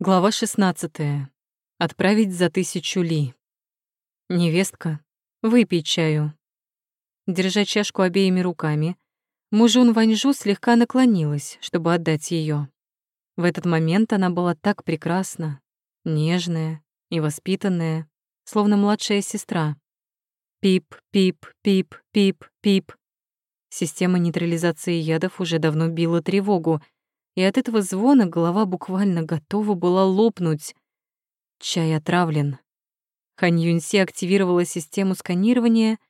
Глава 16. Отправить за тысячу ли. Невестка, выпей чаю. Держа чашку обеими руками, мужун Ваньжу слегка наклонилась, чтобы отдать ее. В этот момент она была так прекрасна, нежная и воспитанная, словно младшая сестра. Пип, пип, пип, пип, пип. Система нейтрализации ядов уже давно била тревогу — и от этого звона голова буквально готова была лопнуть. Чай отравлен. Хань Юньси активировала систему сканирования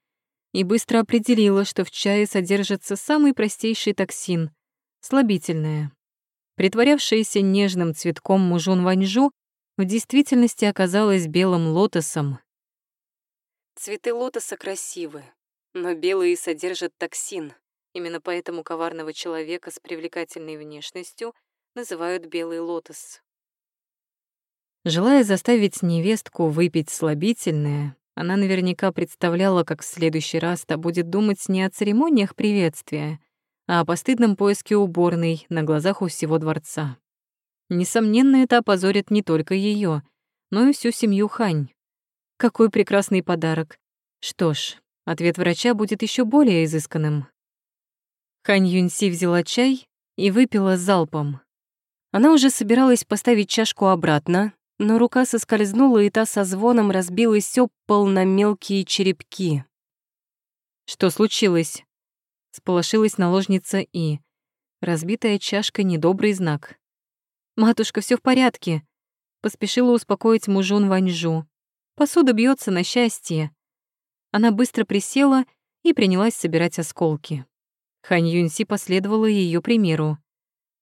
и быстро определила, что в чае содержится самый простейший токсин — слабительное. Притворявшаяся нежным цветком мужун ваньжу в действительности оказалась белым лотосом. Цветы лотоса красивы, но белые содержат токсин. Именно поэтому коварного человека с привлекательной внешностью называют белый лотос. Желая заставить невестку выпить слабительное, она наверняка представляла, как в следующий раз та будет думать не о церемониях приветствия, а о постыдном поиске уборной на глазах у всего дворца. Несомненно, это опозорит не только ее, но и всю семью Хань. Какой прекрасный подарок. Что ж, ответ врача будет еще более изысканным. Хань Юньси взяла чай и выпила залпом. Она уже собиралась поставить чашку обратно, но рука соскользнула, и та со звоном разбилась об пол на мелкие черепки. «Что случилось?» — сполошилась наложница И. Разбитая чашка — недобрый знак. «Матушка, все в порядке», — поспешила успокоить мужун Ваньжу. «Посуда бьется на счастье». Она быстро присела и принялась собирать осколки. Хань Юньси последовала ее примеру.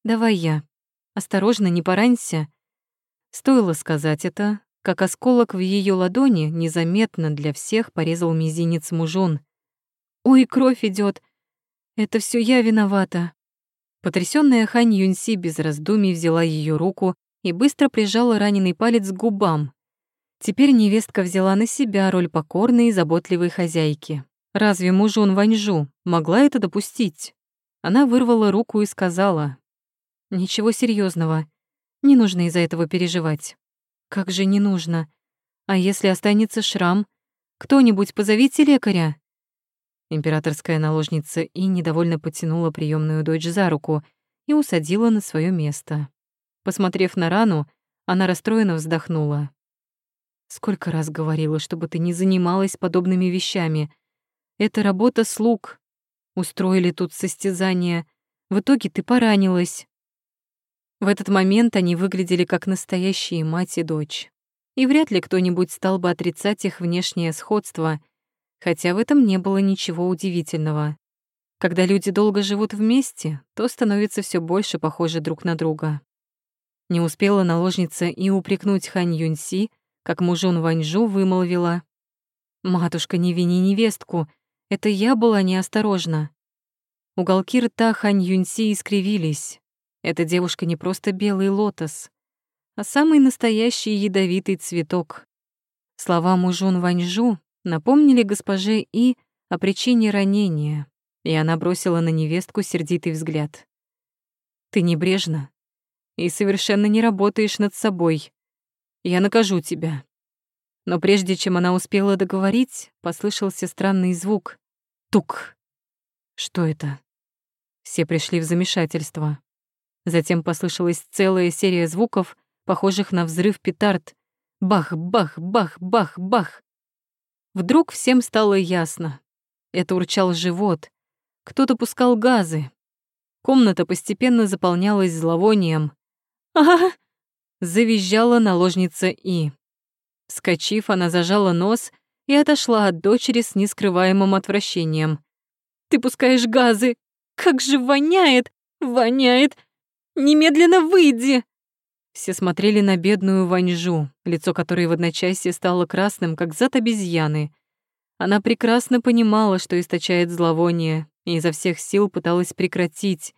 «Давай я. Осторожно, не поранься». Стоило сказать это, как осколок в ее ладони незаметно для всех порезал мизинец мужон. «Ой, кровь идет. Это все я виновата». Потрясённая Хань Юньси без раздумий взяла ее руку и быстро прижала раненый палец к губам. Теперь невестка взяла на себя роль покорной и заботливой хозяйки. Разве мужун Ваньжу могла это допустить? Она вырвала руку и сказала, «Ничего серьезного, не нужно из-за этого переживать». «Как же не нужно? А если останется шрам? Кто-нибудь позовите лекаря?» Императорская наложница И недовольно потянула приемную дочь за руку и усадила на свое место. Посмотрев на рану, она расстроенно вздохнула. «Сколько раз говорила, чтобы ты не занималась подобными вещами», это работа слуг. Устроили тут состязание. В итоге ты поранилась. В этот момент они выглядели как настоящие мать и дочь. И вряд ли кто-нибудь стал бы отрицать их внешнее сходство, хотя в этом не было ничего удивительного. Когда люди долго живут вместе, то становятся все больше похожи друг на друга. Не успела наложница и упрекнуть Хань Юньси, как мужун Ваньжу вымолвила. «Матушка, не вини невестку, это я была неосторожна. Уголки рта Хань Юньси искривились. Эта девушка не просто белый лотос, а самый настоящий ядовитый цветок. Слова мужун Ваньжу напомнили госпоже И о причине ранения, и она бросила на невестку сердитый взгляд. «Ты небрежна и совершенно не работаешь над собой. Я накажу тебя». Но прежде чем она успела договорить, послышался странный звук. Тук. Что это? Все пришли в замешательство. Затем послышалась целая серия звуков, похожих на взрыв петард. Бах, бах, бах, бах, бах. Вдруг всем стало ясно. Это урчал живот. Кто-то пускал газы. Комната постепенно заполнялась зловонием. а, -а, -а Завизжала наложница И. Вскочив, она зажала нос и отошла от дочери с нескрываемым отвращением. «Ты пускаешь газы! Как же воняет! Воняет! Немедленно выйди!» Все смотрели на бедную Ваньжу, лицо которой в одночасье стало красным, как зад обезьяны. Она прекрасно понимала, что источает зловоние, и изо всех сил пыталась прекратить.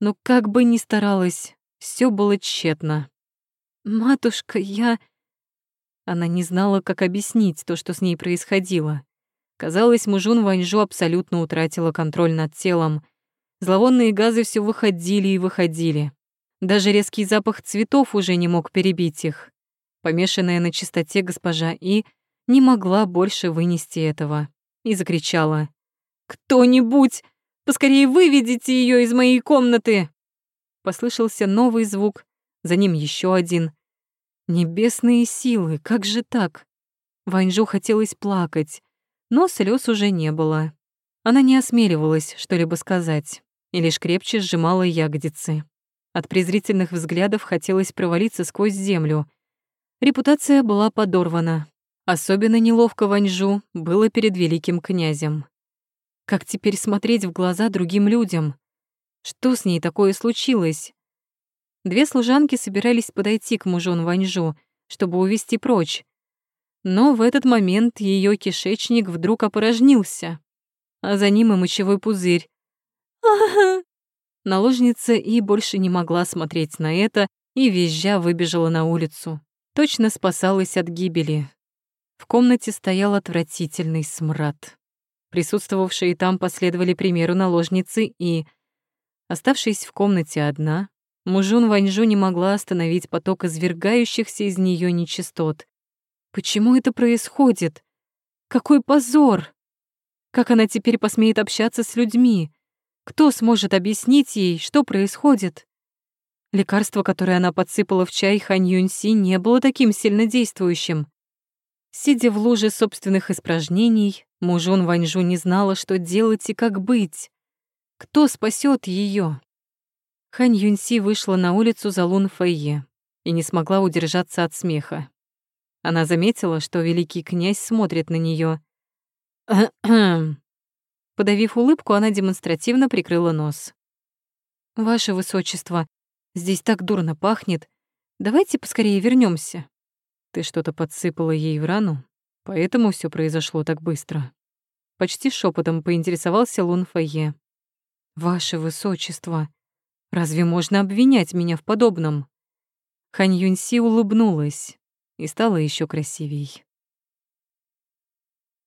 Но как бы ни старалась, все было тщетно. «Матушка, я...» Она не знала, как объяснить то, что с ней происходило. Казалось, мужун Ваньжу абсолютно утратила контроль над телом. Зловонные газы все выходили и выходили. Даже резкий запах цветов уже не мог перебить их. Помешанная на чистоте госпожа И не могла больше вынести этого и закричала. «Кто-нибудь! Поскорее выведите ее из моей комнаты!» Послышался новый звук, за ним еще один. Небесные силы, как же так? Ваньжу хотелось плакать, но слез уже не было. Она не осмеливалась что-либо сказать и лишь крепче сжимала ягодицы. От презрительных взглядов хотелось провалиться сквозь землю. Репутация была подорвана. Особенно неловко Ваньжу было перед великим князем. Как теперь смотреть в глаза другим людям? Что с ней такое случилось? Две служанки собирались подойти к мужу Ваньжу, чтобы увести прочь. Но в этот момент ее кишечник вдруг опорожнился, а за ним и мочевой пузырь. Наложница и больше не могла смотреть на это и визжа выбежала на улицу. Точно спасалась от гибели. В комнате стоял отвратительный смрад. Присутствовавшие там последовали примеру наложницы и, оставшись в комнате одна, Мужун Ваньжу не могла остановить поток извергающихся из нее нечистот. Почему это происходит? Какой позор! Как она теперь посмеет общаться с людьми? Кто сможет объяснить ей, что происходит? Лекарство, которое она подсыпала в чай Хань Юньси, не было таким сильно действующим. Сидя в луже собственных испражнений, мужун Ваньжу не знала, что делать и как быть. Кто спасет ее? Хань Юньси вышла на улицу за Лун Фэйе и не смогла удержаться от смеха. Она заметила, что великий князь смотрит на нее. Подавив улыбку, она демонстративно прикрыла нос. «Ваше высочество, здесь так дурно пахнет. Давайте поскорее вернемся. Ты что-то подсыпала ей в рану, поэтому все произошло так быстро. Почти шепотом поинтересовался Лун Фае. «Ваше высочество, разве можно обвинять меня в подобном?» Хань Юньси улыбнулась и стала еще красивей.